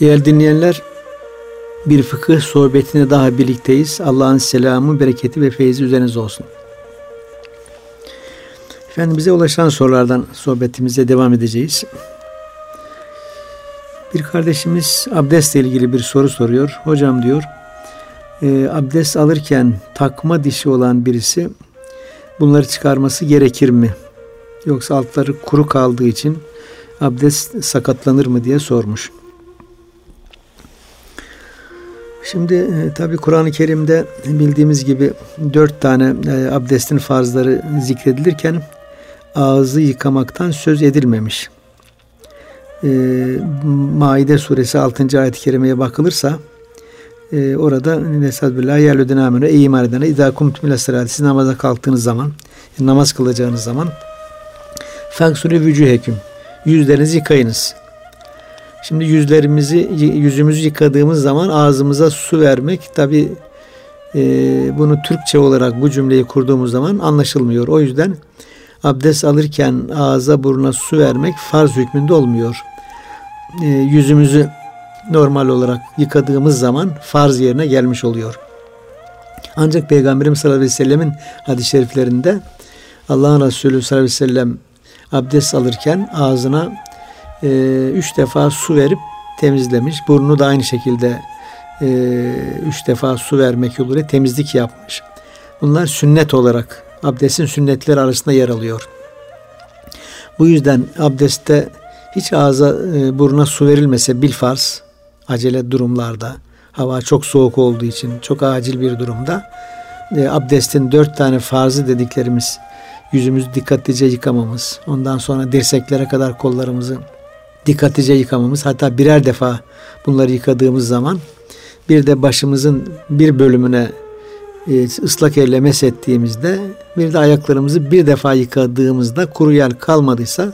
Değerli dinleyenler, bir fıkıh sohbetine daha birlikteyiz. Allah'ın selamı, bereketi ve feyzi üzerinize olsun. Efendim bize ulaşan sorulardan sohbetimize devam edeceğiz. Bir kardeşimiz abdestle ilgili bir soru soruyor. Hocam diyor, e, abdest alırken takma dişi olan birisi bunları çıkarması gerekir mi? Yoksa altları kuru kaldığı için abdest sakatlanır mı diye sormuş. Şimdi e, tabi Kur'an-ı Kerim'de bildiğimiz gibi dört tane e, abdestin farzları zikredilirken ağzı yıkamaktan söz edilmemiş. E, Maide suresi 6. ayet-i kerimeye bakılırsa e, orada Nesad-billah yerlüdene amenu ey iman edene idâ kumtum siz namaza kalktığınız zaman namaz kılacağınız zaman faksülü vücüheküm yüzlerinizi yıkayınız. Şimdi yüzlerimizi yüzümüzü yıkadığımız zaman ağzımıza su vermek tabi e, bunu Türkçe olarak bu cümleyi kurduğumuz zaman anlaşılmıyor. O yüzden abdest alırken ağza buruna su vermek farz hükmünde olmuyor. E, yüzümüzü normal olarak yıkadığımız zaman farz yerine gelmiş oluyor. Ancak Peygamberimiz sallallahu aleyhi ve sellemin hadis-i şeriflerinde Allah'ın Resulü sallallahu aleyhi ve sellem abdest alırken ağzına e, üç defa su verip temizlemiş. Burnunu da aynı şekilde e, üç defa su vermek yoluyla temizlik yapmış. Bunlar sünnet olarak abdestin sünnetleri arasında yer alıyor. Bu yüzden abdestte hiç ağza e, buruna su verilmese bil farz acele durumlarda hava çok soğuk olduğu için çok acil bir durumda e, abdestin dört tane farzı dediklerimiz yüzümüzü dikkatlice yıkamamız ondan sonra dirseklere kadar kollarımızı dikkatlice yıkamamız hatta birer defa bunları yıkadığımız zaman bir de başımızın bir bölümüne e, ıslak elle mesettiğimizde bir de ayaklarımızı bir defa yıkadığımızda kuru yer kalmadıysa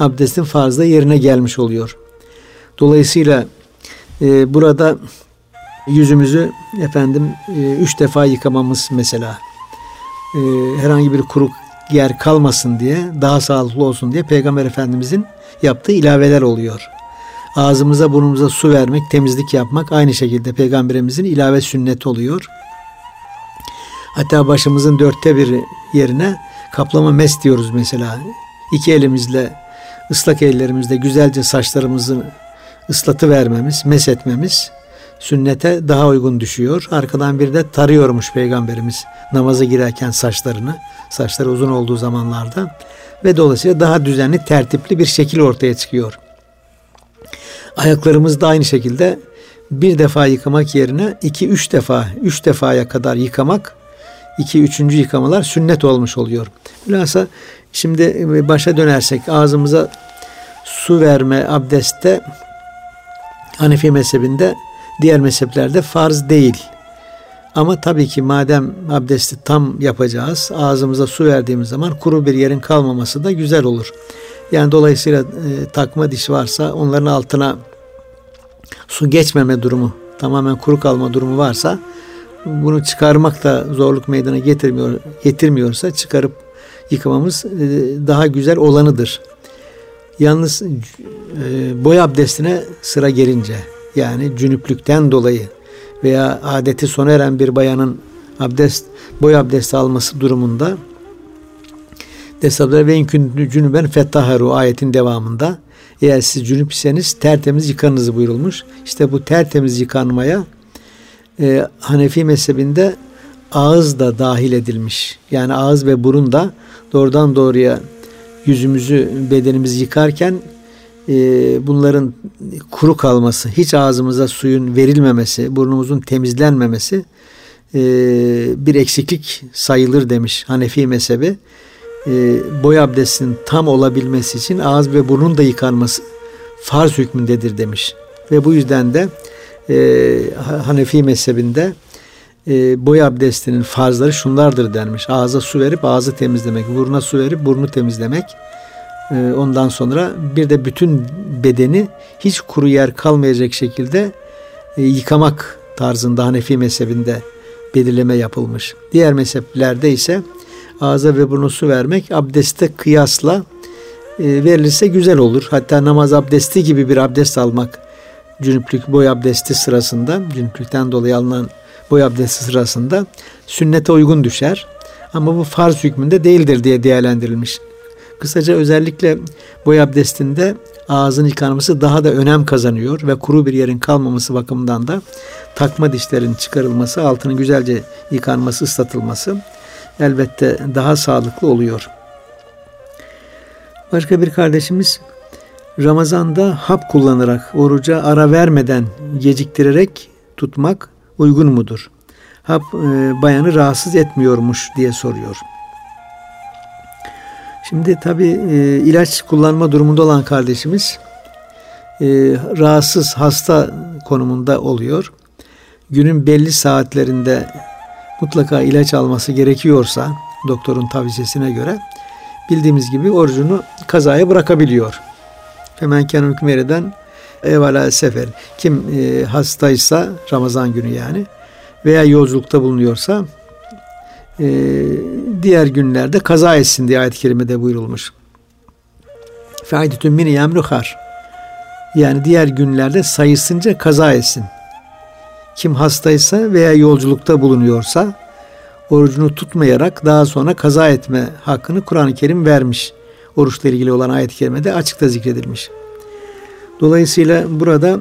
abdestin farzda yerine gelmiş oluyor. Dolayısıyla e, burada yüzümüzü efendim e, üç defa yıkamamız mesela e, herhangi bir kuru yer kalmasın diye daha sağlıklı olsun diye Peygamber Efendimizin yaptığı ilaveler oluyor. Ağzımıza burnumuza su vermek, temizlik yapmak aynı şekilde Peygamberimizin ilave sünneti oluyor. Hatta başımızın dörtte bir yerine kaplama mes diyoruz mesela. İki elimizle ıslak ellerimizle güzelce saçlarımızı ıslatı vermemiz, mes etmemiz sünnete daha uygun düşüyor. Arkadan bir de tarıyormuş peygamberimiz namaza girerken saçlarını. Saçları uzun olduğu zamanlarda ve dolayısıyla daha düzenli, tertipli bir şekil ortaya çıkıyor. Ayaklarımız da aynı şekilde bir defa yıkamak yerine iki üç defa, üç defaya kadar yıkamak, iki üçüncü yıkamalar sünnet olmuş oluyor. Bilhassa şimdi başa dönersek ağzımıza su verme abdestte Hanefi mezhebinde diğer mezheplerde farz değil. Ama tabii ki madem abdesti tam yapacağız, ağzımıza su verdiğimiz zaman kuru bir yerin kalmaması da güzel olur. Yani dolayısıyla e, takma diş varsa onların altına su geçmeme durumu, tamamen kuru kalma durumu varsa bunu çıkarmak da zorluk meydana getirmiyor, getirmiyorsa çıkarıp yıkamamız e, daha güzel olanıdır. Yalnız e, boy abdestine sıra gelince yani cünüplükten dolayı veya adeti sona eren bir bayanın abdest boy abdesti alması durumunda Desablar ve inkün cünüben fettaharu ayetin devamında eğer siz cünüp iseniz tertemiz yıkanınız buyurulmuş. İşte bu tertemiz yıkanmaya e, Hanefi mezhebinde ağız da dahil edilmiş. Yani ağız ve burun da doğrudan doğruya yüzümüzü, bedenimizi yıkarken e, bunların kuru kalması, hiç ağzımıza suyun verilmemesi, burnumuzun temizlenmemesi e, bir eksiklik sayılır demiş Hanefi mezhebi. E, boy abdestinin tam olabilmesi için ağız ve burnun da yıkanması farz hükmündedir demiş. Ve bu yüzden de e, Hanefi mezhebinde e, boy abdestinin farzları şunlardır denmiş. Ağza su verip ağzı temizlemek, buruna su verip burnu temizlemek, ee, ondan sonra bir de bütün bedeni hiç kuru yer kalmayacak şekilde e, yıkamak tarzında Hanefi mezhebinde belirleme yapılmış. Diğer mezheplerde ise ağza ve burnu su vermek abdeste kıyasla e, verilirse güzel olur. Hatta namaz abdesti gibi bir abdest almak cünüplük boy abdesti sırasında, cünüplükten dolayı alınan boy abdesti sırasında sünnete uygun düşer. Ama bu farz hükmünde değildir diye değerlendirilmiş. Kısaca özellikle boy abdestinde ağzın yıkanması daha da önem kazanıyor ve kuru bir yerin kalmaması bakımından da takma dişlerin çıkarılması, altının güzelce yıkanması, ıslatılması elbette daha sağlıklı oluyor. Başka bir kardeşimiz Ramazan'da hap kullanarak oruca ara vermeden geciktirerek tutmak uygun mudur? Hap e, bayanı rahatsız etmiyormuş diye soruyor. Şimdi tabi e, ilaç kullanma durumunda olan kardeşimiz e, rahatsız hasta konumunda oluyor. Günün belli saatlerinde mutlaka ilaç alması gerekiyorsa doktorun tavsiyesine göre bildiğimiz gibi orucunu kazaya bırakabiliyor. Hemen kendi hükmereden evvela sefer. Kim e, hastaysa Ramazan günü yani veya yolculukta bulunuyorsa e, diğer günlerde kaza etsin diye ayet-i kerimede buyurulmuş. Fe'idetün min yemruhar. Yani diğer günlerde sayısınca kaza etsin. Kim hastaysa veya yolculukta bulunuyorsa orucunu tutmayarak daha sonra kaza etme hakkını Kur'an-ı Kerim vermiş. Oruçla ilgili olan ayet-i kerimede açıkta zikredilmiş. Dolayısıyla burada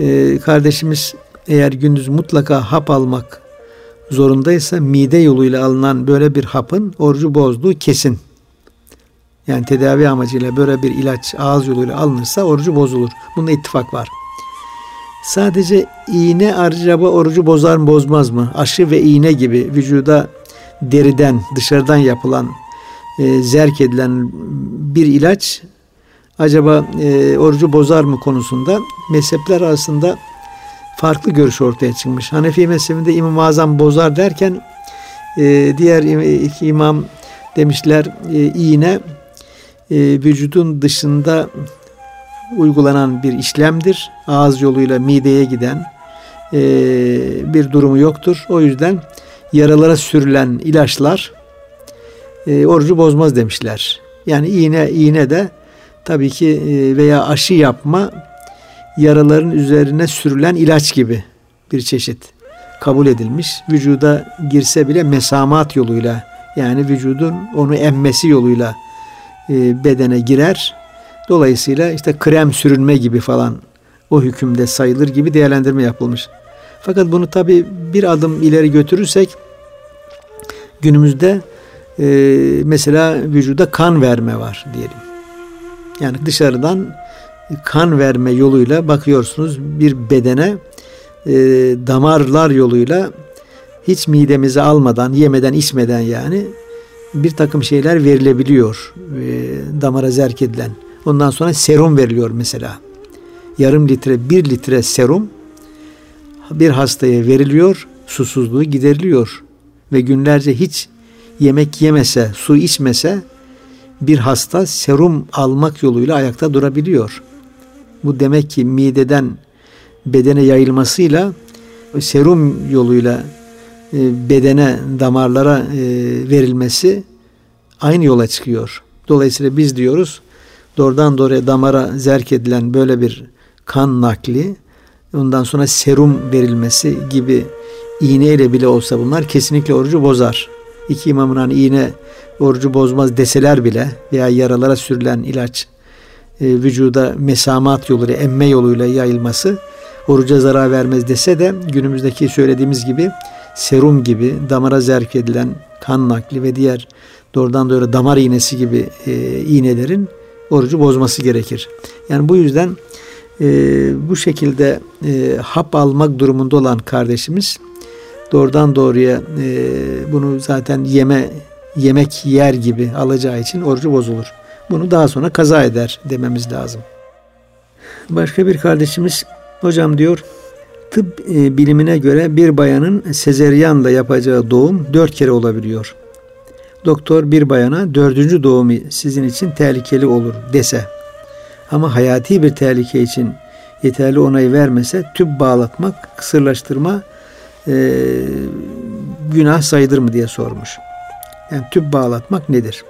e, kardeşimiz eğer gündüz mutlaka hap almak zorundaysa mide yoluyla alınan böyle bir hapın orucu bozduğu kesin. Yani tedavi amacıyla böyle bir ilaç ağız yoluyla alınırsa orucu bozulur. Bunda ittifak var. Sadece iğne acaba orucu bozar mı bozmaz mı? Aşı ve iğne gibi vücuda deriden dışarıdan yapılan e, zerk edilen bir ilaç acaba e, orucu bozar mı konusunda mezhepler arasında farklı görüş ortaya çıkmış. Hanefi mezhebinde İmam-ı Azam bozar derken e, diğer iki imam demişler e, iğne e, vücudun dışında uygulanan bir işlemdir. Ağız yoluyla mideye giden e, bir durumu yoktur. O yüzden yaralara sürülen ilaçlar e, orucu bozmaz demişler. Yani iğne iğne de tabii ki e, veya aşı yapma yaraların üzerine sürülen ilaç gibi bir çeşit kabul edilmiş. Vücuda girse bile mesamat yoluyla yani vücudun onu emmesi yoluyla e, bedene girer. Dolayısıyla işte krem sürünme gibi falan o hükümde sayılır gibi değerlendirme yapılmış. Fakat bunu tabi bir adım ileri götürürsek günümüzde e, mesela vücuda kan verme var diyelim. Yani dışarıdan kan verme yoluyla bakıyorsunuz bir bedene e, damarlar yoluyla hiç midemize almadan, yemeden, içmeden yani bir takım şeyler verilebiliyor e, damara zerk edilen. Ondan sonra serum veriliyor mesela. Yarım litre, bir litre serum bir hastaya veriliyor, susuzluğu gideriliyor ve günlerce hiç yemek yemese, su içmese bir hasta serum almak yoluyla ayakta durabiliyor. Bu demek ki mideden bedene yayılmasıyla serum yoluyla e, bedene, damarlara e, verilmesi aynı yola çıkıyor. Dolayısıyla biz diyoruz doğrudan doğruya damara zerk edilen böyle bir kan nakli ondan sonra serum verilmesi gibi iğneyle bile olsa bunlar kesinlikle orucu bozar. İki imamın hani iğne orucu bozmaz deseler bile veya yaralara sürülen ilaç e, vücuda mesamat yoluyla, emme yoluyla yayılması oruca zarar vermez dese de günümüzdeki söylediğimiz gibi serum gibi damara zerk edilen kan nakli ve diğer doğrudan doğru damar iğnesi gibi e, iğnelerin orucu bozması gerekir. Yani bu yüzden e, bu şekilde e, hap almak durumunda olan kardeşimiz doğrudan doğruya e, bunu zaten yeme yemek yer gibi alacağı için orucu bozulur. Bunu daha sonra kaza eder dememiz lazım. Başka bir kardeşimiz hocam diyor tıp e, bilimine göre bir bayanın sezeryanla yapacağı doğum dört kere olabiliyor. Doktor bir bayana dördüncü doğumu sizin için tehlikeli olur dese ama hayati bir tehlike için yeterli onayı vermese tüp bağlatmak, kısırlaştırma e, günah sayılır mı diye sormuş. Yani tüp bağlatmak nedir?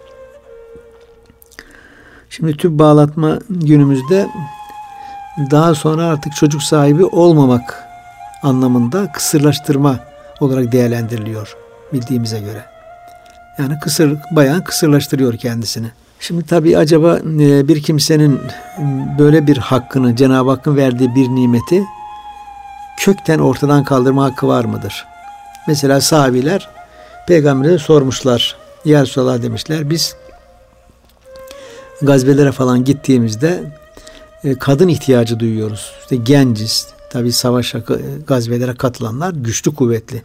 Şimdi tüp bağlatma günümüzde daha sonra artık çocuk sahibi olmamak anlamında kısırlaştırma olarak değerlendiriliyor bildiğimize göre. Yani kısır bayan kısırlaştırıyor kendisini. Şimdi tabii acaba e, bir kimsenin böyle bir hakkını Cenab-ı Hakk'ın verdiği bir nimeti kökten ortadan kaldırma hakkı var mıdır? Mesela sahabiler peygambere sormuşlar. Ya Resulallah demişler biz gazvelere falan gittiğimizde e, kadın ihtiyacı duyuyoruz. İşte genciz. Tabi savaş gazvelere katılanlar güçlü kuvvetli.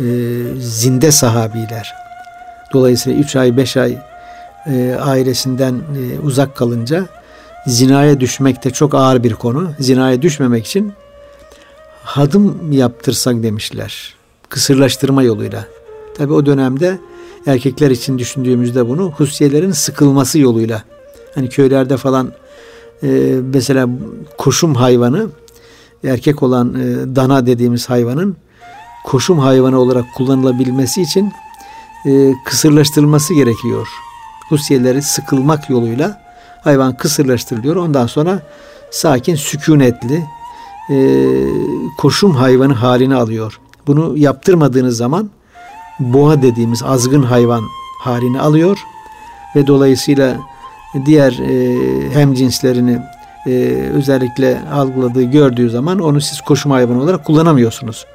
E, zinde sahabiler. Dolayısıyla 3 ay 5 ay e, ailesinden e, uzak kalınca zinaya düşmek de çok ağır bir konu. Zinaya düşmemek için hadım yaptırsak demişler. Kısırlaştırma yoluyla. Tabi o dönemde erkekler için düşündüğümüzde bunu husiyelerin sıkılması yoluyla. Hani köylerde falan e, mesela koşum hayvanı erkek olan e, dana dediğimiz hayvanın koşum hayvanı olarak kullanılabilmesi için e, kısırlaştırılması gerekiyor. Husiyeleri sıkılmak yoluyla hayvan kısırlaştırılıyor. Ondan sonra sakin, sükunetli e, koşum hayvanı halini alıyor. Bunu yaptırmadığınız zaman boğa dediğimiz azgın hayvan halini alıyor ve dolayısıyla diğer e, hem cinslerini e, özellikle algıladığı gördüğü zaman onu siz koşum hayvanı olarak kullanamıyorsunuz.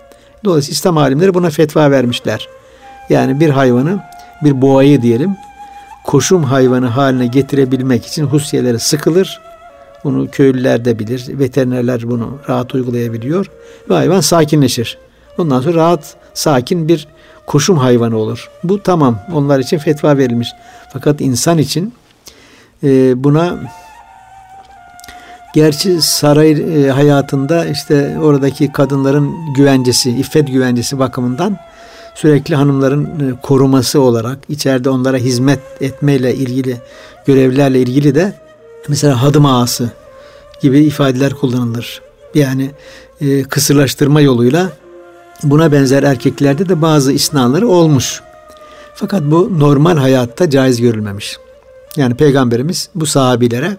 Dolayısıyla İslam alimleri buna fetva vermişler. Yani bir hayvanı, bir boğayı diyelim, koşum hayvanı haline getirebilmek için husiyeleri sıkılır. Bunu köylüler de bilir, veterinerler bunu rahat uygulayabiliyor ve hayvan sakinleşir. Ondan sonra rahat, sakin bir koşum hayvanı olur. Bu tamam, onlar için fetva verilmiş. Fakat insan için e, buna gerçi saray e, hayatında işte oradaki kadınların güvencesi, iffet güvencesi bakımından sürekli hanımların e, koruması olarak içeride onlara hizmet etmeyle ilgili görevlerle ilgili de mesela hadım ağası gibi ifadeler kullanılır. Yani e, kısırlaştırma yoluyla buna benzer erkeklerde de bazı isnaları olmuş. Fakat bu normal hayatta caiz görülmemiş. Yani peygamberimiz bu sahabilere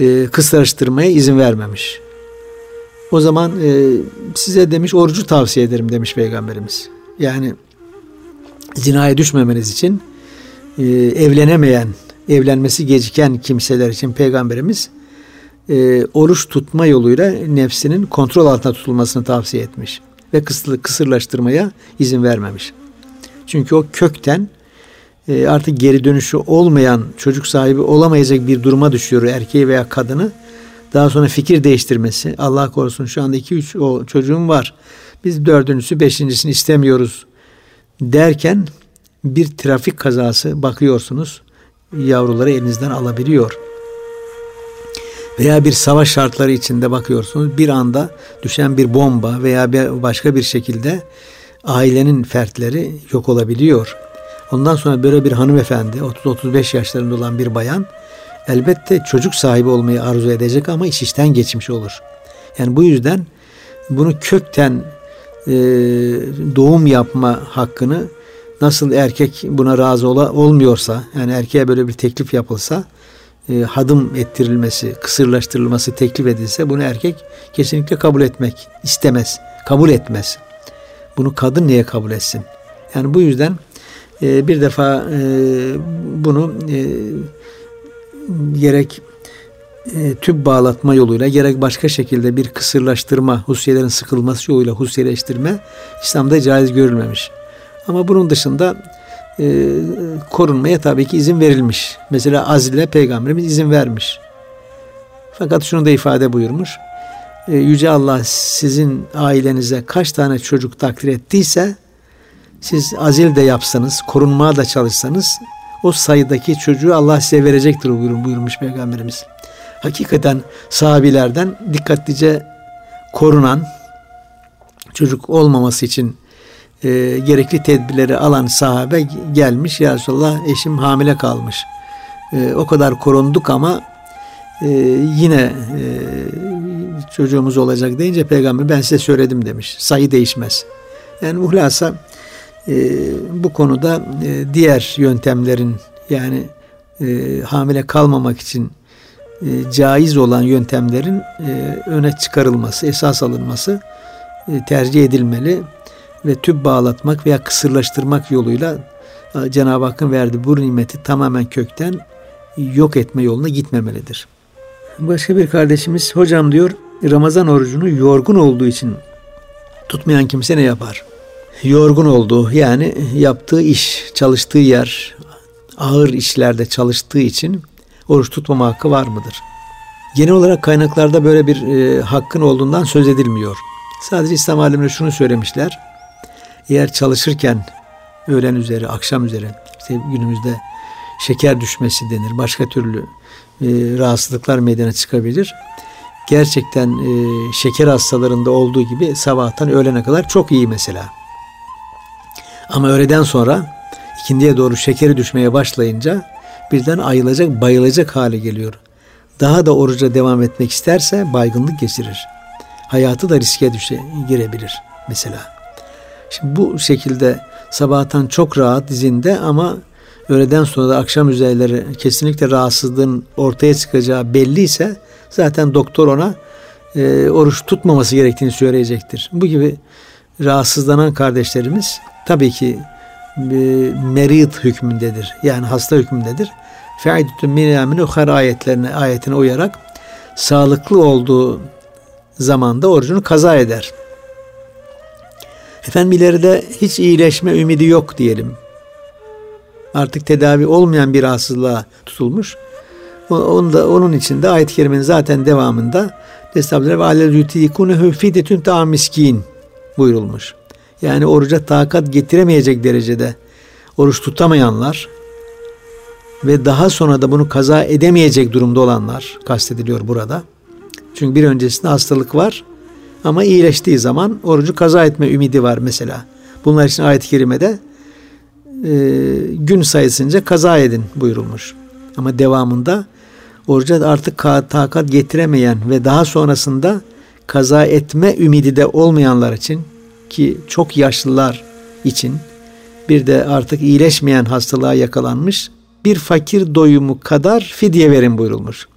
e, kısırlaştırmaya izin vermemiş. O zaman e, size demiş orucu tavsiye ederim demiş peygamberimiz. Yani zinaya düşmemeniz için e, evlenemeyen, evlenmesi geciken kimseler için peygamberimiz e, oruç tutma yoluyla nefsinin kontrol altında tutulmasını tavsiye etmiş ve kısır, kısırlaştırmaya izin vermemiş. Çünkü o kökten e, artık geri dönüşü olmayan çocuk sahibi olamayacak bir duruma düşüyor erkeği veya kadını. Daha sonra fikir değiştirmesi. Allah korusun şu anda iki üç o çocuğum var. Biz dördüncüsü beşincisini istemiyoruz derken bir trafik kazası bakıyorsunuz yavruları elinizden alabiliyor. Veya bir savaş şartları içinde bakıyorsunuz bir anda düşen bir bomba veya başka bir şekilde ailenin fertleri yok olabiliyor. Ondan sonra böyle bir hanımefendi 30-35 yaşlarında olan bir bayan elbette çocuk sahibi olmayı arzu edecek ama iş işten geçmiş olur. Yani bu yüzden bunu kökten e, doğum yapma hakkını nasıl erkek buna razı ola, olmuyorsa yani erkeğe böyle bir teklif yapılsa e, hadım ettirilmesi, kısırlaştırılması teklif edilse bunu erkek kesinlikle kabul etmek istemez, kabul etmez. Bunu kadın niye kabul etsin? Yani bu yüzden e, bir defa e, bunu e, gerek e, tüp bağlatma yoluyla gerek başka şekilde bir kısırlaştırma, husiyelerin sıkılması yoluyla husiyeleştirme İslam'da caiz görülmemiş. Ama bunun dışında e, korunmaya tabii ki izin verilmiş. Mesela azile peygamberimiz izin vermiş. Fakat şunu da ifade buyurmuş. E, Yüce Allah sizin ailenize kaç tane çocuk takdir ettiyse siz azil de yapsanız, korunmaya da çalışsanız o sayıdaki çocuğu Allah size verecektir buyurmuş Peygamberimiz. Hakikaten sahabilerden dikkatlice korunan çocuk olmaması için e, gerekli tedbirleri alan sahabe gelmiş. Ya Resulallah eşim hamile kalmış. E, o kadar korunduk ama e, yine e, çocuğumuz olacak deyince peygamber ben size söyledim demiş. Sayı değişmez. Yani muhlasa e, bu konuda e, diğer yöntemlerin yani e, hamile kalmamak için e, caiz olan yöntemlerin e, öne çıkarılması, esas alınması e, tercih edilmeli ve tüp bağlatmak veya kısırlaştırmak yoluyla e, Cenab-ı Hakk'ın verdiği bu nimeti tamamen kökten yok etme yoluna gitmemelidir. Başka bir kardeşimiz hocam diyor Ramazan orucunu yorgun olduğu için tutmayan kimse ne yapar? Yorgun olduğu yani yaptığı iş, çalıştığı yer ağır işlerde çalıştığı için oruç tutmama hakkı var mıdır? Genel olarak kaynaklarda böyle bir e, hakkın olduğundan söz edilmiyor. Sadece İslam alimleri şunu söylemişler. Eğer çalışırken öğlen üzeri, akşam üzeri işte günümüzde şeker düşmesi denir. Başka türlü e, rahatsızlıklar meydana çıkabilir. Gerçekten e, şeker hastalarında olduğu gibi sabahtan öğlene kadar çok iyi mesela. Ama öğleden sonra ikindiye doğru şekeri düşmeye başlayınca birden ayılacak, bayılacak hale geliyor. Daha da oruca devam etmek isterse baygınlık geçirir. Hayatı da riske düşe, girebilir mesela. Şimdi bu şekilde sabahtan çok rahat dizinde ama öğleden sonra da akşam üzerleri kesinlikle rahatsızlığın ortaya çıkacağı belliyse zaten doktor ona e, oruç tutmaması gerektiğini söyleyecektir. Bu gibi rahatsızlanan kardeşlerimiz tabii ki e, merit hükmündedir. Yani hasta hükmündedir. Fe'idetun min yaminu hayr ayetlerine ayetine uyarak sağlıklı olduğu zamanda orucunu kaza eder. Efendim ileride hiç iyileşme ümidi yok diyelim. Artık tedavi olmayan bir rahatsızlığa tutulmuş. Onun, da, onun için de ayet-i kerimenin zaten devamında Estağfirullah ve alel yutikûnehu fidetün ta miskin buyurulmuş. Yani oruca takat getiremeyecek derecede oruç tutamayanlar ve daha sonra da bunu kaza edemeyecek durumda olanlar kastediliyor burada. Çünkü bir öncesinde hastalık var ama iyileştiği zaman orucu kaza etme ümidi var mesela. Bunlar için ayet-i kerimede e, gün sayısınca kaza edin buyurulmuş. Ama devamında oruca artık takat getiremeyen ve daha sonrasında kaza etme ümidi de olmayanlar için ki çok yaşlılar için bir de artık iyileşmeyen hastalığa yakalanmış bir fakir doyumu kadar fidye verin buyurulmuş.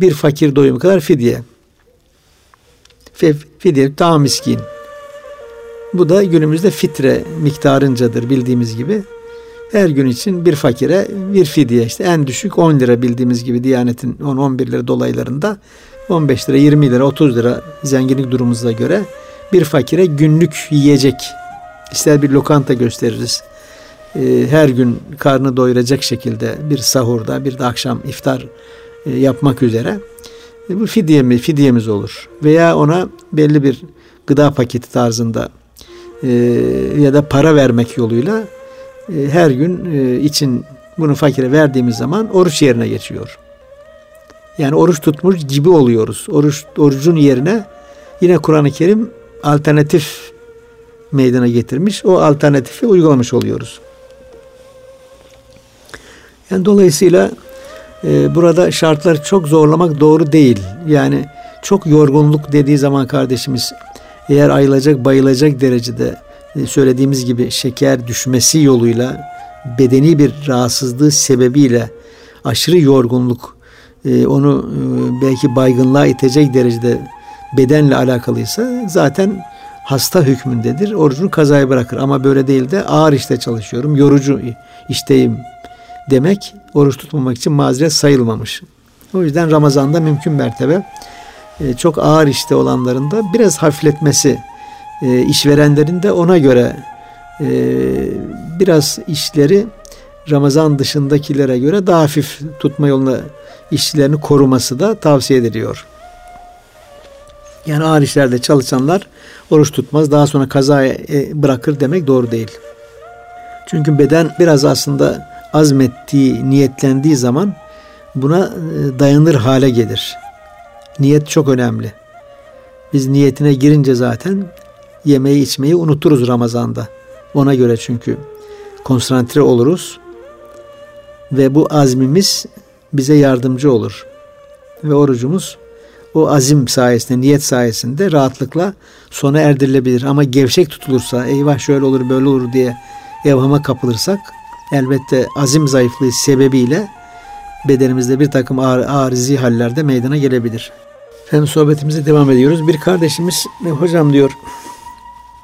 Bir fakir doyumu kadar fidye. Fidye tam miskin. Bu da günümüzde fitre miktarıncadır bildiğimiz gibi. Her gün için bir fakire bir fidye işte en düşük 10 lira bildiğimiz gibi Diyanet'in 10-11 lira dolaylarında 15 lira 20 lira 30 lira zenginlik durumumuza göre bir fakire günlük yiyecek ister bir lokanta gösteririz. Ee, her gün karnı doyuracak şekilde bir sahurda bir de akşam iftar e, yapmak üzere e, bu fidye fidyemiz olur. Veya ona belli bir gıda paketi tarzında e, ya da para vermek yoluyla her gün için bunu fakire verdiğimiz zaman oruç yerine geçiyor. Yani oruç tutmuş gibi oluyoruz. Oruç orucun yerine yine Kur'an-ı Kerim alternatif meydana getirmiş. O alternatifi uygulamış oluyoruz. Yani dolayısıyla e, burada şartları çok zorlamak doğru değil. Yani çok yorgunluk dediği zaman kardeşimiz eğer ayılacak bayılacak derecede e, söylediğimiz gibi şeker düşmesi yoluyla bedeni bir rahatsızlığı sebebiyle aşırı yorgunluk e, onu e, belki baygınlığa itecek derecede bedenle alakalıysa zaten hasta hükmündedir. Orucunu kazaya bırakır. Ama böyle değil de ağır işte çalışıyorum, yorucu işteyim demek oruç tutmamak için mazeret sayılmamış. O yüzden Ramazan'da mümkün mertebe e, çok ağır işte olanların da biraz hafifletmesi, e, işverenlerin de ona göre e, biraz işleri Ramazan dışındakilere göre daha hafif tutma yoluna işçilerini koruması da tavsiye ediliyor. Yani ağır işlerde çalışanlar oruç tutmaz daha sonra kaza bırakır demek doğru değil. Çünkü beden biraz aslında azmettiği, niyetlendiği zaman buna e, dayanır hale gelir. Niyet çok önemli. Biz niyetine girince zaten yemeği içmeyi unuturuz Ramazan'da. Ona göre çünkü konsantre oluruz ve bu azmimiz bize yardımcı olur. Ve orucumuz o azim sayesinde, niyet sayesinde rahatlıkla sona erdirilebilir. Ama gevşek tutulursa, eyvah şöyle olur böyle olur diye evhama kapılırsak elbette azim zayıflığı sebebiyle bedenimizde bir takım arizi hallerde meydana gelebilir. Efendim sohbetimize devam ediyoruz. Bir kardeşimiz hocam diyor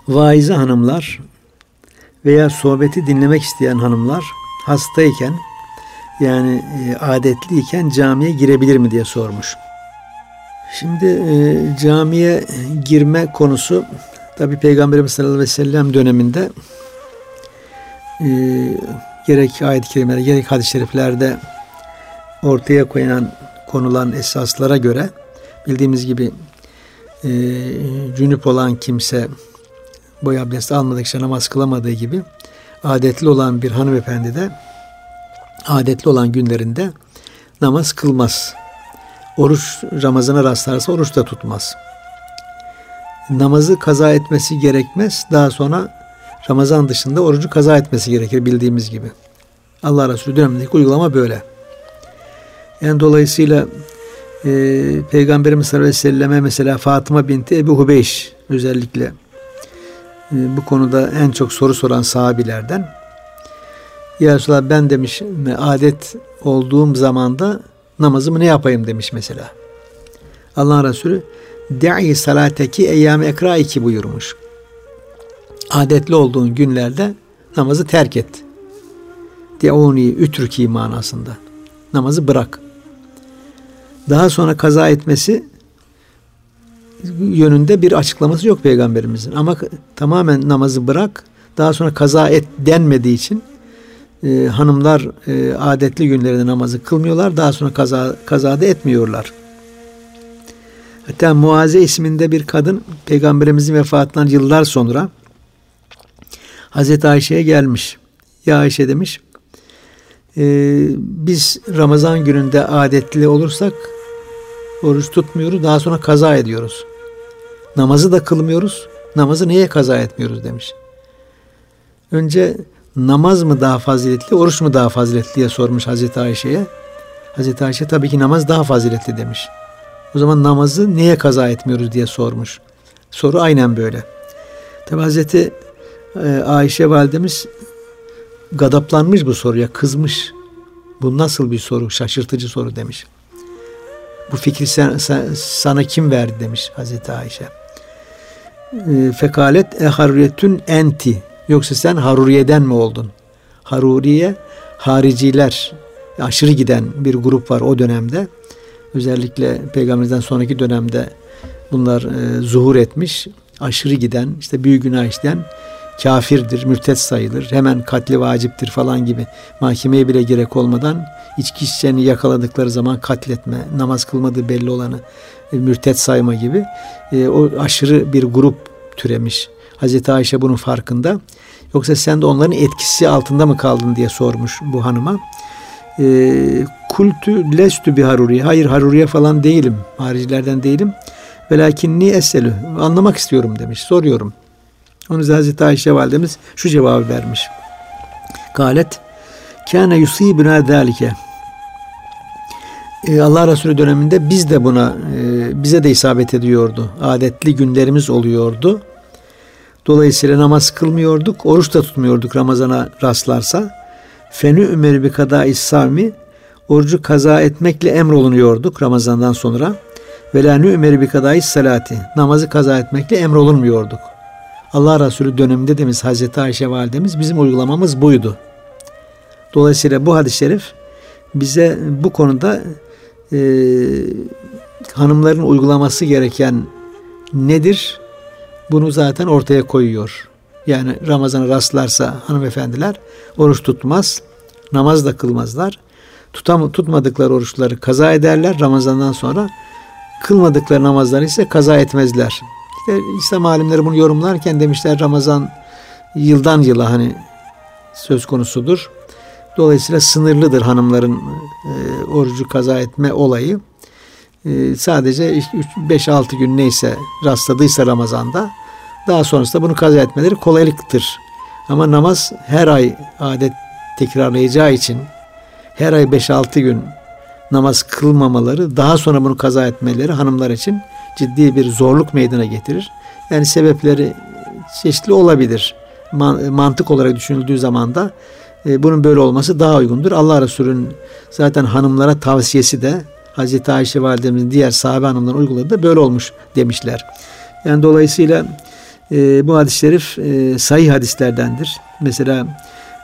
vaize hanımlar veya sohbeti dinlemek isteyen hanımlar hastayken yani e, adetliyken camiye girebilir mi diye sormuş. Şimdi e, camiye girme konusu tabi Peygamberimiz sallallahu aleyhi ve sellem döneminde e, gerek ayet-i kerimelerde gerek hadis-i şeriflerde ortaya koyulan konulan esaslara göre bildiğimiz gibi e, cünüp olan kimse boy abdesti almadıkça namaz kılamadığı gibi adetli olan bir hanımefendi de adetli olan günlerinde namaz kılmaz. Oruç Ramazan'a rastlarsa oruç da tutmaz. Namazı kaza etmesi gerekmez. Daha sonra Ramazan dışında orucu kaza etmesi gerekir bildiğimiz gibi. Allah Resulü dönemindeki uygulama böyle. Yani dolayısıyla e, Peygamberimiz sallallahu aleyhi ve selleme mesela Fatıma binti Ebu Hubeyş özellikle e, bu konuda en çok soru soran sahabilerden. Ya Resulallah ben demiş adet olduğum zamanda namazımı ne yapayım demiş mesela. Allah Resulü De'i salateki eyyam ekra iki buyurmuş. Adetli olduğun günlerde namazı terk et. De'uni ütürki manasında. Namazı bırak. Daha sonra kaza etmesi yönünde bir açıklaması yok peygamberimizin. Ama tamamen namazı bırak. Daha sonra kaza et denmediği için e, hanımlar e, adetli günlerinde namazı kılmıyorlar. Daha sonra kaza kazada etmiyorlar. Hatta Muaze isminde bir kadın peygamberimizin vefatından yıllar sonra Hazreti Ayşe'ye gelmiş. Ya Ayşe demiş e, biz Ramazan gününde adetli olursak oruç tutmuyoruz. Daha sonra kaza ediyoruz. Namazı da kılmıyoruz. Namazı niye kaza etmiyoruz demiş. Önce namaz mı daha faziletli, oruç mu daha faziletli diye sormuş Hazreti Ayşe'ye. Hazreti Ayşe tabii ki namaz daha faziletli demiş. O zaman namazı niye kaza etmiyoruz diye sormuş. Soru aynen böyle. Tabi Hazreti e, Ayşe validemiz gadaplanmış bu soruya, kızmış. Bu nasıl bir soru, şaşırtıcı soru demiş. Bu fikri sen, sen, sana kim verdi demiş Hazreti Ayşe. E, fekalet e haruriyetün enti. Yoksa sen Haruriye'den mi oldun? Haruriye hariciler aşırı giden bir grup var o dönemde. Özellikle peygamberden sonraki dönemde bunlar e, zuhur etmiş. Aşırı giden, işte büyük günah işleyen kafirdir, mürtet sayılır. Hemen katli vaciptir falan gibi mahkemeye bile gerek olmadan içki içeceğini yakaladıkları zaman katletme, namaz kılmadığı belli olanı e, mürtet sayma gibi e, o aşırı bir grup türemiş. Hazreti Ayşe bunun farkında. Yoksa sen de onların etkisi altında mı kaldın diye sormuş bu hanıma. E, kultü lestü bir haruriye. Hayır haruriye falan değilim. Haricilerden değilim. Velakinni eselü. Anlamak istiyorum demiş. Soruyorum. Onun üzerine Hazreti Ayşe validemiz şu cevabı vermiş. Galet kâne yusîbuna zâlike e, Allah Resulü döneminde biz de buna e, bize de isabet ediyordu. Adetli günlerimiz oluyordu. Dolayısıyla namaz kılmıyorduk, oruç da tutmuyorduk Ramazan'a rastlarsa. Fenü Ömer bir kada İssami orucu kaza etmekle emrolunuyorduk Ramazan'dan sonra. Ve la nü'meri bir kadayı salati. Namazı kaza etmekle emrolunmuyorduk. Allah Resulü döneminde demiş Hazreti Ayşe validemiz bizim uygulamamız buydu. Dolayısıyla bu hadis-i şerif bize bu konuda e, hanımların uygulaması gereken nedir? Bunu zaten ortaya koyuyor. Yani Ramazan'a rastlarsa hanımefendiler oruç tutmaz, namaz da kılmazlar. Tutam, tutmadıkları oruçları kaza ederler Ramazan'dan sonra. Kılmadıkları namazları ise kaza etmezler. İşte İslam alimleri bunu yorumlarken demişler Ramazan yıldan yıla hani söz konusudur. Dolayısıyla sınırlıdır hanımların e, orucu kaza etme olayı. E, sadece 5-6 gün neyse rastladıysa Ramazan'da daha sonrasında bunu kaza etmeleri kolaylıktır. Ama namaz her ay adet tekrarlayacağı için her ay 5-6 gün namaz kılmamaları daha sonra bunu kaza etmeleri hanımlar için ciddi bir zorluk meydana getirir. Yani sebepleri çeşitli olabilir. Mantık olarak düşünüldüğü zaman da e, bunun böyle olması daha uygundur. Allah Resulü'nün zaten hanımlara tavsiyesi de Hazreti Ayşe validemizin diğer sahabe hanımların uyguladığı da böyle olmuş demişler. Yani dolayısıyla e, bu hadis-i şerif e, sahih hadislerdendir. Mesela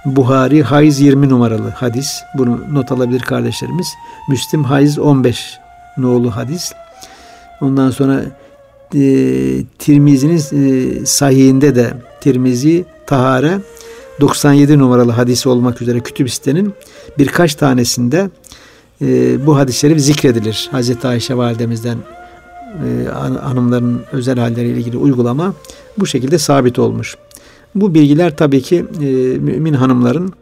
Buhari Hayz 20 numaralı hadis. Bunu not alabilir kardeşlerimiz. Müslim Hayz 15 nolu hadis. Ondan sonra e, Tirmizi'nin e, sahihinde de Tirmizi Tahare 97 numaralı hadisi olmak üzere kütüb sitenin birkaç tanesinde e, bu hadis-i şerif zikredilir. Hazreti Ayşe validemizden e, hanımların özel halleriyle ilgili uygulama bu şekilde sabit olmuş. Bu bilgiler tabii ki e, mümin hanımların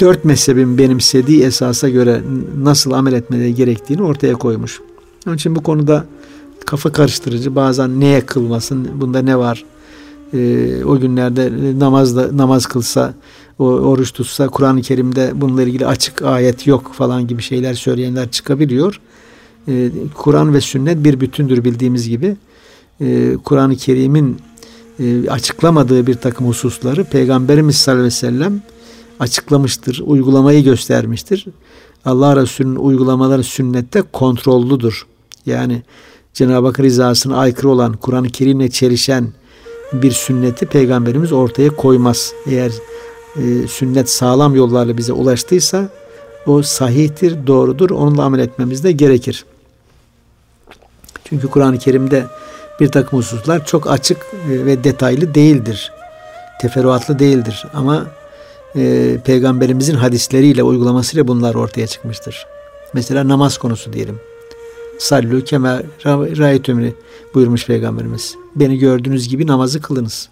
dört mezhebin benimsediği esasa göre nasıl amel etmeleri gerektiğini ortaya koymuş. Onun için bu konuda kafa karıştırıcı bazen neye kılmasın, bunda ne var, e, o günlerde namazda namaz kılsa, o, oruç tutsa, Kur'an-ı Kerim'de bununla ilgili açık ayet yok falan gibi şeyler söyleyenler çıkabiliyor. E, Kur'an ve sünnet bir bütündür bildiğimiz gibi. E, Kur'an-ı Kerim'in e, açıklamadığı bir takım hususları Peygamberimiz sallallahu aleyhi ve sellem açıklamıştır, uygulamayı göstermiştir. Allah Resulü'nün uygulamaları sünnette kontrollüdür. Yani Cenab-ı Hak rızasına aykırı olan, Kur'an-ı Kerim'le çelişen bir sünneti Peygamberimiz ortaya koymaz. Eğer e, sünnet sağlam yollarla bize ulaştıysa o sahihtir, doğrudur. Onunla amel etmemiz de gerekir. Çünkü Kur'an-ı Kerim'de bir takım hususlar çok açık e, ve detaylı değildir. Teferruatlı değildir. Ama e, Peygamberimizin hadisleriyle, uygulamasıyla bunlar ortaya çıkmıştır. Mesela namaz konusu diyelim. Sallu keme rayetümni buyurmuş Peygamberimiz. Beni gördüğünüz gibi namazı kılınız.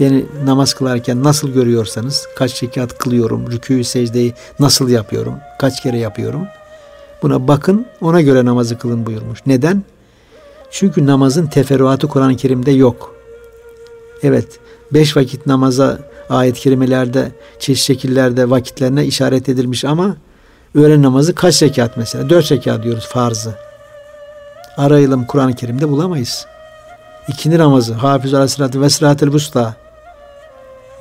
Beni namaz kılarken nasıl görüyorsanız, kaç rekat kılıyorum, rükû secdeyi nasıl yapıyorum, kaç kere yapıyorum. Buna bakın, ona göre namazı kılın buyurmuş. Neden? Çünkü namazın teferruatı Kur'an-ı Kerim'de yok. Evet, beş vakit namaza ayet-i kerimelerde, çeşitli şekillerde vakitlerine işaret edilmiş ama öğlen namazı kaç rekat mesela? Dört rekat diyoruz farzı. Arayalım Kur'an-ı Kerim'de bulamayız. İkindi namazı, hafız aleyhissalatü ve sıratel busta.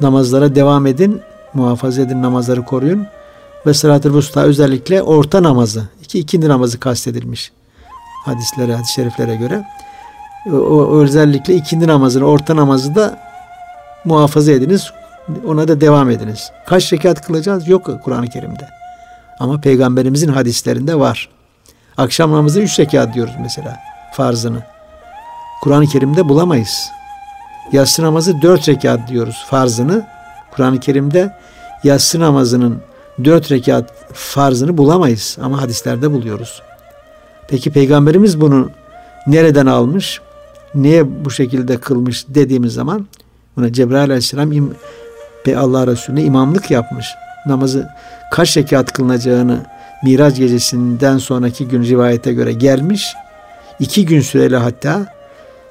Namazlara devam edin, muhafaza edin, namazları koruyun. Ve sıratel busta özellikle orta namazı, iki ikindi namazı kastedilmiş hadislere, hadis-i şeriflere göre. O, o özellikle ikindi namazını, orta namazı da muhafaza ediniz. Ona da devam ediniz. Kaç rekat kılacağız? Yok Kur'an-ı Kerim'de. Ama peygamberimizin hadislerinde var. Akşam namazı üç rekat diyoruz mesela farzını. Kur'an-ı Kerim'de bulamayız. Yatsı namazı dört rekat diyoruz farzını. Kur'an-ı Kerim'de yatsı namazının dört rekat farzını bulamayız ama hadislerde buluyoruz. Peki Peygamberimiz bunu nereden almış? Niye bu şekilde kılmış dediğimiz zaman buna Cebrail aleyhisselam Allah Resulüne imamlık yapmış. Namazı kaç rekat kılınacağını Miraç gecesinden sonraki gün rivayete göre gelmiş. İki gün süreli hatta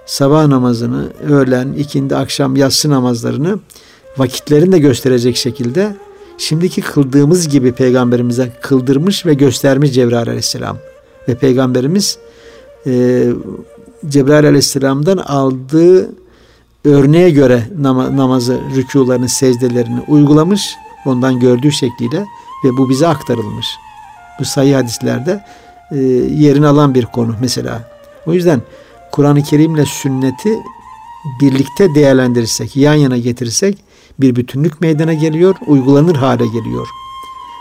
sabah namazını, öğlen, ikindi, akşam, yatsı namazlarını vakitlerini de gösterecek şekilde şimdiki kıldığımız gibi peygamberimize kıldırmış ve göstermiş Cebrail aleyhisselam. Ve peygamberimiz e, Cebrail aleyhisselamdan aldığı örneğe göre nam- namazı, rükularını, secdelerini uygulamış. Ondan gördüğü şekliyle ve bu bize aktarılmış. Bu sayı hadislerde e, yerini alan bir konu mesela. O yüzden Kur'an-ı Kerim ile sünneti birlikte değerlendirirsek, yan yana getirirsek bir bütünlük meydana geliyor, uygulanır hale geliyor.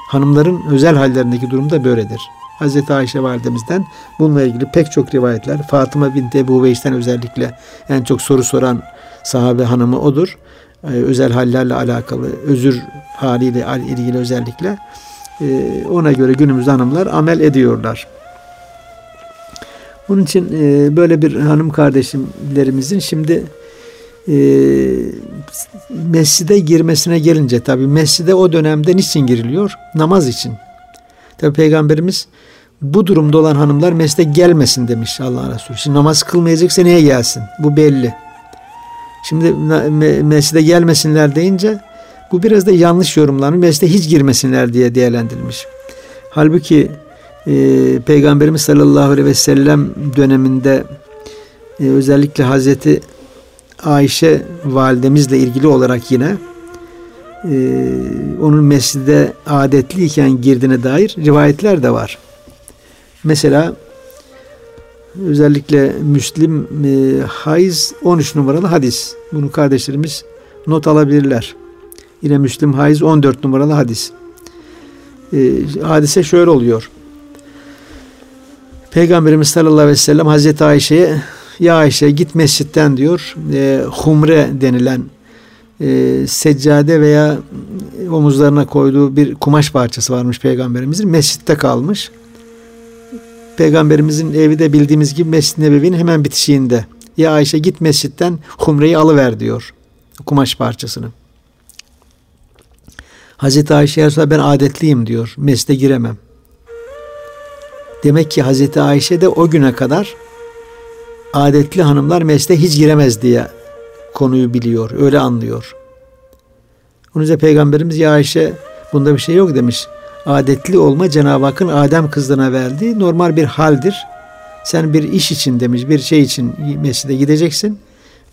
Hanımların özel hallerindeki durum da böyledir. Hz. Ayşe validemizden bununla ilgili pek çok rivayetler. Fatıma bin Ebu Veys'ten özellikle en çok soru soran sahabe hanımı odur. Ee, özel hallerle alakalı, özür haliyle ilgili özellikle. Ee, ona göre günümüzde hanımlar amel ediyorlar. Bunun için e, böyle bir hanım kardeşlerimizin şimdi e, mescide girmesine gelince tabi mescide o dönemde niçin giriliyor? Namaz için. Tabi Peygamberimiz bu durumda olan hanımlar mescide gelmesin demiş Allah Resulü. Şimdi namaz kılmayacaksa niye gelsin? Bu belli. Şimdi mescide gelmesinler deyince bu biraz da yanlış yorumlanmış. Mescide hiç girmesinler diye değerlendirilmiş. Halbuki e, Peygamberimiz sallallahu aleyhi ve sellem döneminde e, özellikle Hazreti Ayşe validemizle ilgili olarak yine onun mescide adetliyken girdiğine dair rivayetler de var. Mesela özellikle Müslim e, Hayz 13 numaralı hadis. Bunu kardeşlerimiz not alabilirler. Yine Müslim Hayz 14 numaralı hadis. E, hadise şöyle oluyor. Peygamberimiz sallallahu aleyhi ve sellem Hazreti Ayşe'ye ya Ayşe git mescitten diyor e, humre denilen e, seccade veya omuzlarına koyduğu bir kumaş parçası varmış peygamberimizin. Mescitte kalmış. Peygamberimizin evi de bildiğimiz gibi Mescid-i Nebevi'nin hemen bitişiğinde. Ya Ayşe git mescitten humreyi alıver diyor. Kumaş parçasını. Hazreti Ayşe Resulullah ben adetliyim diyor. Mescide giremem. Demek ki Hazreti Ayşe de o güne kadar adetli hanımlar mescide hiç giremez diye konuyu biliyor. Öyle anlıyor. Onun için Peygamberimiz ya Ayşe bunda bir şey yok demiş. Adetli olma Cenab-ı Hakk'ın Adem kızlarına verdiği normal bir haldir. Sen bir iş için demiş, bir şey için mescide gideceksin.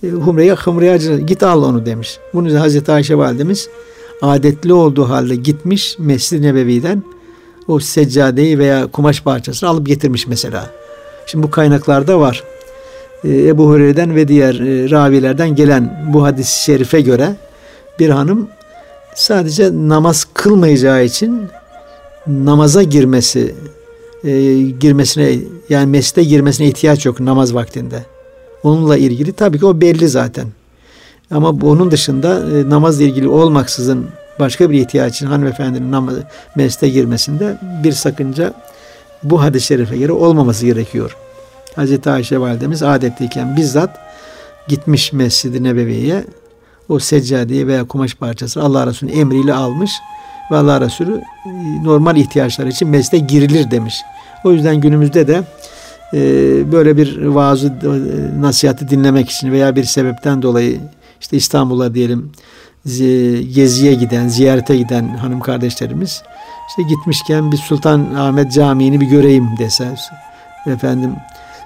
E, humreye, humreye git al onu demiş. Bunun için Hazreti Ayşe validemiz adetli olduğu halde gitmiş Mescid-i Nebevi'den o seccadeyi veya kumaş parçasını alıp getirmiş mesela. Şimdi bu kaynaklarda var. Ee, Ebu Hureyre'den ve diğer e, ravilerden gelen bu hadis-i şerife göre bir hanım sadece namaz kılmayacağı için namaza girmesi e, girmesine yani mescide girmesine ihtiyaç yok namaz vaktinde. Onunla ilgili tabii ki o belli zaten. Ama onun dışında e, namazla ilgili olmaksızın başka bir ihtiyaç için hanımefendinin namaz, mescide girmesinde bir sakınca bu hadis-i şerife göre olmaması gerekiyor. Hazreti Ayşe validemiz adetliyken bizzat gitmiş Mescid-i Nebevi'ye o seccadeyi veya kumaş parçasını Allah Resulü'nün emriyle almış ve Allah Resulü normal ihtiyaçlar için mescide girilir demiş. O yüzden günümüzde de e, böyle bir vaazı e, nasihatı dinlemek için veya bir sebepten dolayı işte İstanbul'a diyelim geziye giden, ziyarete giden hanım kardeşlerimiz işte gitmişken bir Sultan Ahmet Camii'ni bir göreyim dese efendim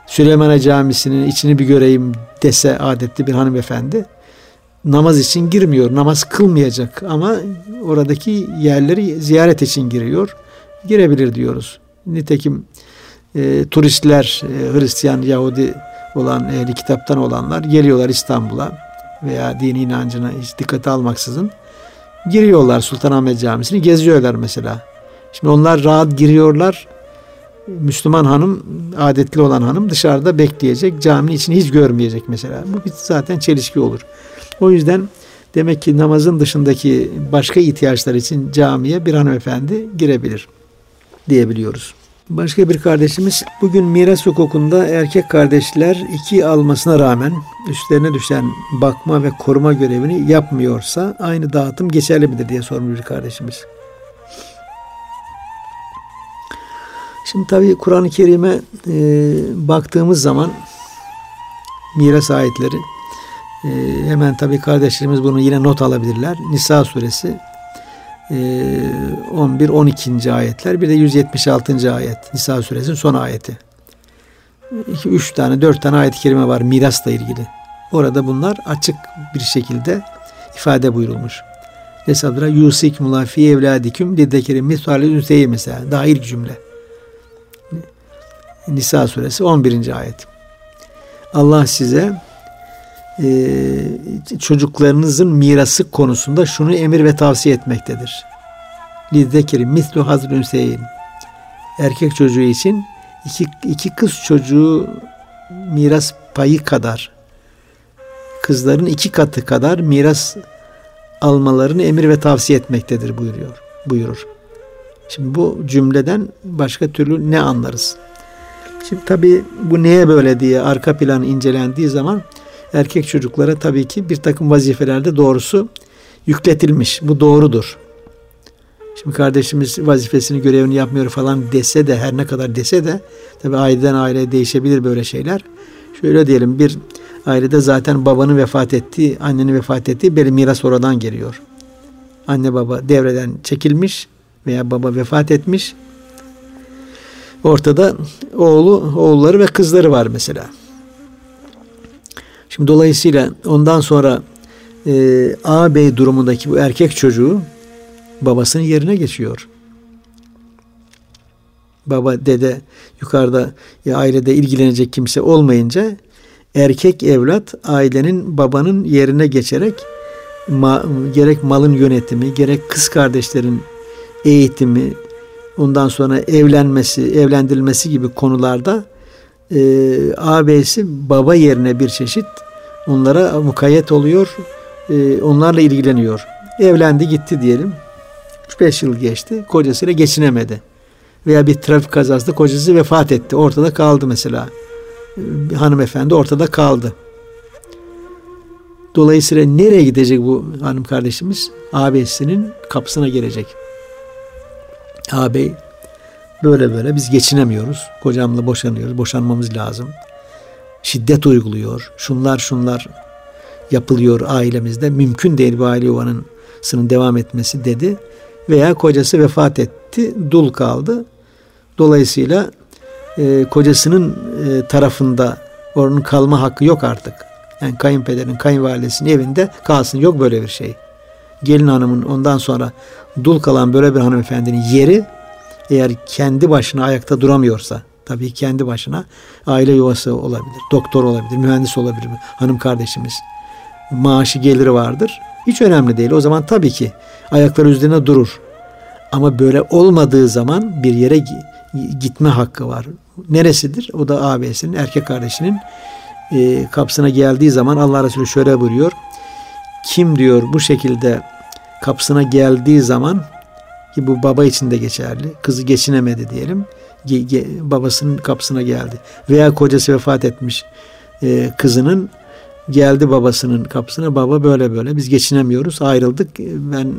Süleymana Camisi'nin içini bir göreyim dese adetli bir hanımefendi namaz için girmiyor. Namaz kılmayacak ama oradaki yerleri ziyaret için giriyor. Girebilir diyoruz. Nitekim e, turistler, e, Hristiyan, Yahudi olan ehli kitaptan olanlar geliyorlar İstanbul'a veya dini inancına hiç dikkate almaksızın giriyorlar Sultanahmet Camisi'ni geziyorlar mesela. Şimdi onlar rahat giriyorlar. Müslüman hanım, adetli olan hanım dışarıda bekleyecek. Caminin içini hiç görmeyecek mesela. Bu zaten çelişki olur. O yüzden demek ki namazın dışındaki başka ihtiyaçlar için camiye bir hanımefendi girebilir diyebiliyoruz. Başka bir kardeşimiz bugün miras hukukunda erkek kardeşler iki almasına rağmen üstlerine düşen bakma ve koruma görevini yapmıyorsa aynı dağıtım geçerli midir diye sormuş bir kardeşimiz. Şimdi tabii Kur'an-ı Kerim'e e, baktığımız zaman miras ayetleri e, hemen tabii kardeşlerimiz bunu yine not alabilirler. Nisa suresi 11-12. Ee, ayetler bir de 176. ayet Nisa suresinin son ayeti. 2 üç tane dört tane ayet-i kerime var mirasla ilgili. Orada bunlar açık bir şekilde ifade buyurulmuş. Mesela yusik mulafi evladiküm lidekeri mithali ünseyi mesela daha ilk cümle. Nisa suresi 11. ayet. Allah size e, çocuklarınızın mirası konusunda şunu emir ve tavsiye etmektedir. Lizzekiri mislu hazr ünseyin. Erkek çocuğu için iki, iki kız çocuğu miras payı kadar kızların iki katı kadar miras almalarını emir ve tavsiye etmektedir buyuruyor. Buyurur. Şimdi bu cümleden başka türlü ne anlarız? Şimdi tabi bu neye böyle diye arka plan incelendiği zaman erkek çocuklara tabii ki bir takım vazifelerde doğrusu yükletilmiş. Bu doğrudur. Şimdi kardeşimiz vazifesini görevini yapmıyor falan dese de her ne kadar dese de tabi aileden aileye değişebilir böyle şeyler. Şöyle diyelim bir ailede zaten babanın vefat ettiği, annenin vefat ettiği böyle miras oradan geliyor. Anne baba devreden çekilmiş veya baba vefat etmiş. Ortada oğlu, oğulları ve kızları var mesela. Şimdi dolayısıyla ondan sonra e, ağabey durumundaki bu erkek çocuğu babasının yerine geçiyor. Baba, dede yukarıda ya ailede ilgilenecek kimse olmayınca erkek evlat ailenin babanın yerine geçerek ma, gerek malın yönetimi, gerek kız kardeşlerin eğitimi, ondan sonra evlenmesi, evlendirilmesi gibi konularda e, ağabeysi baba yerine bir çeşit onlara mukayyet oluyor, e, onlarla ilgileniyor. Evlendi gitti diyelim. 3-5 yıl geçti. Kocasıyla geçinemedi. Veya bir trafik kazasında kocası vefat etti. Ortada kaldı mesela. Bir hanımefendi ortada kaldı. Dolayısıyla nereye gidecek bu hanım kardeşimiz? Ağabeyisinin kapısına gelecek. Ağabey böyle böyle biz geçinemiyoruz. Kocamla boşanıyoruz. Boşanmamız lazım. Şiddet uyguluyor. Şunlar şunlar yapılıyor ailemizde. Mümkün değil bu aile yuvanın devam etmesi dedi. Veya kocası vefat etti. Dul kaldı. Dolayısıyla e, kocasının e, tarafında onun kalma hakkı yok artık. Yani kayınpederin, kayınvalidesinin evinde kalsın. Yok böyle bir şey. Gelin hanımın ondan sonra dul kalan böyle bir hanımefendinin yeri eğer kendi başına ayakta duramıyorsa tabii kendi başına aile yuvası olabilir, doktor olabilir, mühendis olabilir hanım kardeşimiz. Maaşı geliri vardır. Hiç önemli değil. O zaman tabii ki ayakları üzerine durur. Ama böyle olmadığı zaman bir yere gitme hakkı var. Neresidir? O da ağabeyisinin, erkek kardeşinin e, kapısına geldiği zaman Allah Resulü şöyle buyuruyor. Kim diyor bu şekilde kapısına geldiği zaman ki bu baba için de geçerli. Kızı geçinemedi diyelim. Ge, ge, babasının kapısına geldi. Veya kocası vefat etmiş e, kızının geldi babasının kapısına. Baba böyle böyle biz geçinemiyoruz. Ayrıldık. Ben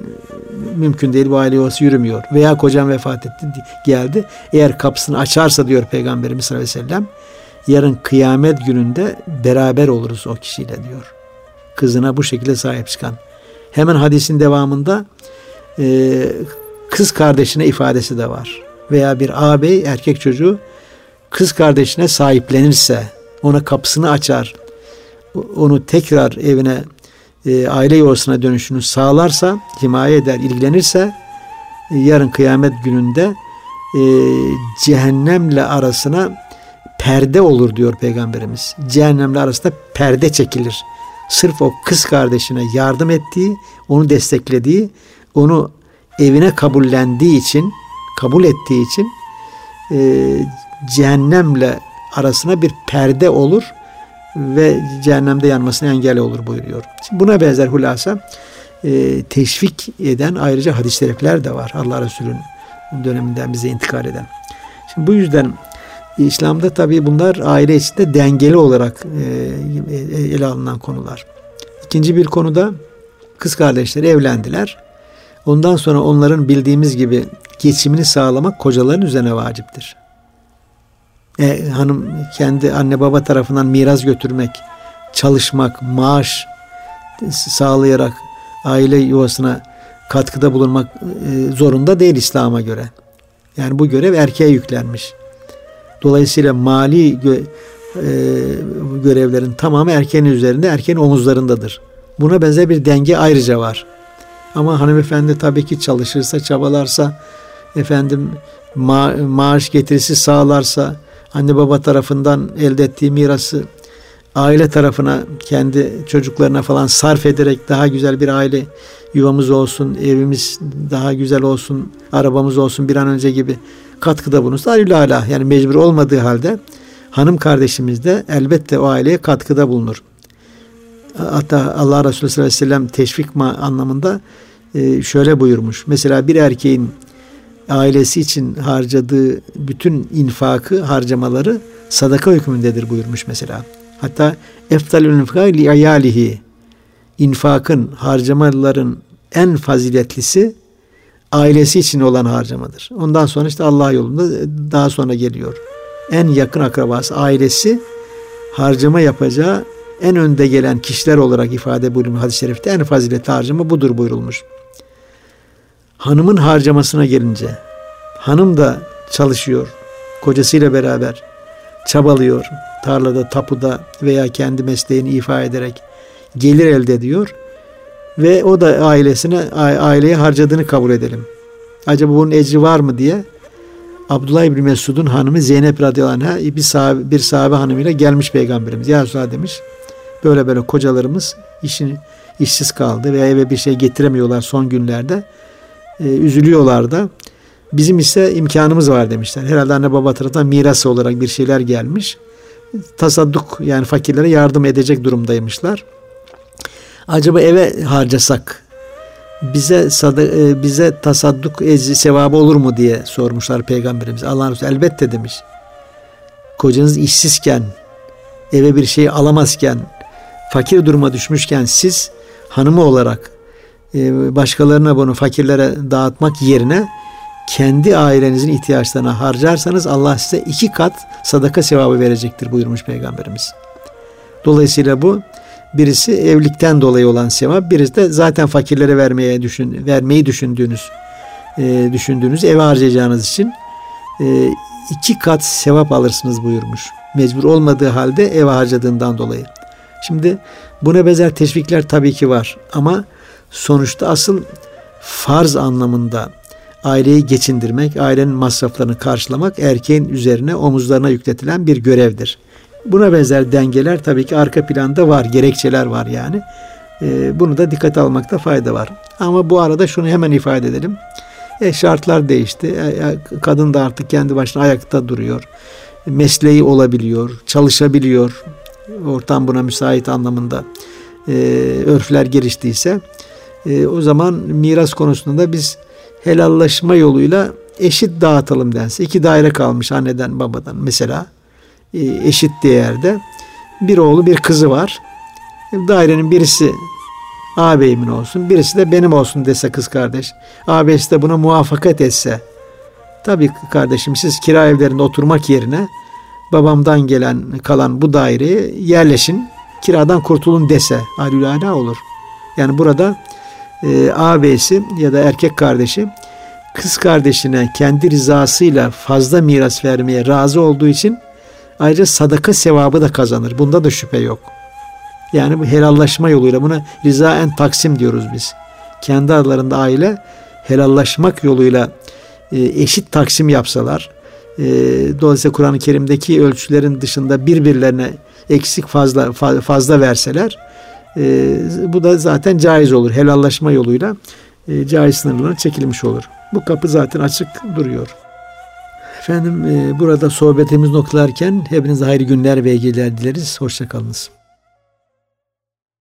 mümkün değil bu aile yuvası yürümüyor. Veya kocam vefat etti geldi. Eğer kapısını açarsa diyor Peygamberimiz sallallahu aleyhi ve sellem yarın kıyamet gününde beraber oluruz o kişiyle diyor. Kızına bu şekilde sahip çıkan. Hemen hadisin devamında e, kız kardeşine ifadesi de var. Veya bir ağabey erkek çocuğu kız kardeşine sahiplenirse, ona kapısını açar, onu tekrar evine e, aile yuvasına dönüşünü sağlarsa, himaye eder, ilgilenirse e, yarın kıyamet gününde e, cehennemle arasına perde olur diyor Peygamberimiz. Cehennemle arasında perde çekilir. Sırf o kız kardeşine yardım ettiği, onu desteklediği, onu evine kabullendiği için, kabul ettiği için e, cehennemle arasına bir perde olur ve cehennemde yanmasına engel olur buyuruyor. Şimdi buna benzer hulasa e, teşvik eden ayrıca hadis-i şerifler de var. Allah Resulü'nün döneminden bize intikal eden. Şimdi bu yüzden İslam'da tabi bunlar aile içinde dengeli olarak e, ele alınan konular. İkinci bir konuda kız kardeşleri evlendiler. Ondan sonra onların bildiğimiz gibi geçimini sağlamak kocaların üzerine vaciptir. E, hanım kendi anne baba tarafından miras götürmek, çalışmak, maaş sağlayarak aile yuvasına katkıda bulunmak e, zorunda değil İslam'a göre. Yani bu görev erkeğe yüklenmiş. Dolayısıyla mali gö- e, görevlerin tamamı erkeğin üzerinde, erkeğin omuzlarındadır. Buna benzer bir denge ayrıca var. Ama hanımefendi tabii ki çalışırsa, çabalarsa, efendim ma- maaş getirisi sağlarsa, anne baba tarafından elde ettiği mirası aile tarafına, kendi çocuklarına falan sarf ederek daha güzel bir aile yuvamız olsun, evimiz daha güzel olsun, arabamız olsun bir an önce gibi katkıda bulunursa alülala yani mecbur olmadığı halde hanım kardeşimiz de elbette o aileye katkıda bulunur. Hatta Allah Resulü sallallahu aleyhi ve sellem teşvik anlamında e, şöyle buyurmuş. Mesela bir erkeğin ailesi için harcadığı bütün infakı, harcamaları sadaka hükmündedir buyurmuş mesela. Hatta eftalül infak li ayalihi infakın, harcamaların en faziletlisi ailesi için olan harcamadır. Ondan sonra işte Allah yolunda daha sonra geliyor. En yakın akrabası ailesi harcama yapacağı en önde gelen kişiler olarak ifade buyurulmuş hadis-i şerifte en faziletli harcama budur buyurulmuş. Hanımın harcamasına gelince hanım da çalışıyor kocasıyla beraber çabalıyor tarlada tapuda veya kendi mesleğini ifa ederek gelir elde ediyor. ve o da ailesine aileye harcadığını kabul edelim. Acaba bunun ecri var mı diye Abdullah İbni Mesud'un hanımı Zeynep radıyallahu anh'a bir sahabe, bir sahabe hanımıyla gelmiş peygamberimiz. Ya Resulallah demiş. Böyle böyle kocalarımız işini işsiz kaldı veya eve bir şey getiremiyorlar son günlerde. E, üzülüyorlar da. Bizim ise imkanımız var demişler. Herhalde anne baba tarafından miras olarak bir şeyler gelmiş. Tasadduk yani fakirlere yardım edecek durumdaymışlar. Acaba eve harcasak bize e, bize tasadduk ecri sevabı olur mu diye sormuşlar peygamberimiz. Allah Resulü elbette demiş. Kocanız işsizken, eve bir şey alamazken, fakir duruma düşmüşken siz hanımı olarak e, başkalarına bunu fakirlere dağıtmak yerine kendi ailenizin ihtiyaçlarına harcarsanız Allah size iki kat sadaka sevabı verecektir buyurmuş Peygamberimiz. Dolayısıyla bu birisi evlilikten dolayı olan sevap, birisi de zaten fakirlere vermeye düşün, vermeyi düşündüğünüz e, düşündüğünüz eve harcayacağınız için e, iki kat sevap alırsınız buyurmuş. Mecbur olmadığı halde eve harcadığından dolayı. Şimdi buna benzer teşvikler tabii ki var ama sonuçta asıl farz anlamında aileyi geçindirmek, ailenin masraflarını karşılamak erkeğin üzerine omuzlarına yükletilen bir görevdir. Buna benzer dengeler tabii ki arka planda var, gerekçeler var yani. Ee, bunu da dikkat almakta fayda var. Ama bu arada şunu hemen ifade edelim. E, şartlar değişti. E, kadın da artık kendi başına ayakta duruyor. Mesleği olabiliyor, çalışabiliyor. Ortam buna müsait anlamında e, örfler geliştiyse e, o zaman miras konusunda biz helallaşma yoluyla eşit dağıtalım dense. iki daire kalmış anneden babadan mesela e, eşit değerde bir oğlu bir kızı var. Dairenin birisi ağabeyimin olsun birisi de benim olsun dese kız kardeş. Ağabeyisi de buna muvaffakat etse tabii kardeşim siz kira evlerinde oturmak yerine babamdan gelen kalan bu daireye yerleşin kiradan kurtulun dese alülâna olur. Yani burada e, ağabeyisi ya da erkek kardeşi kız kardeşine kendi rızasıyla fazla miras vermeye razı olduğu için ayrıca sadaka sevabı da kazanır. Bunda da şüphe yok. Yani bu helallaşma yoluyla buna rizaen taksim diyoruz biz. Kendi aralarında aile helallaşmak yoluyla e, eşit taksim yapsalar, e, dolayısıyla Kur'an-ı Kerim'deki ölçülerin dışında birbirlerine eksik fazla fazla verseler, e, bu da zaten caiz olur. Helallaşma yoluyla e, caiz sınırlarına çekilmiş olur. Bu kapı zaten açık duruyor. Efendim e, burada sohbetimiz noktalarken hepinize hayırlı günler ve geceler dileriz. Hoşçakalınız.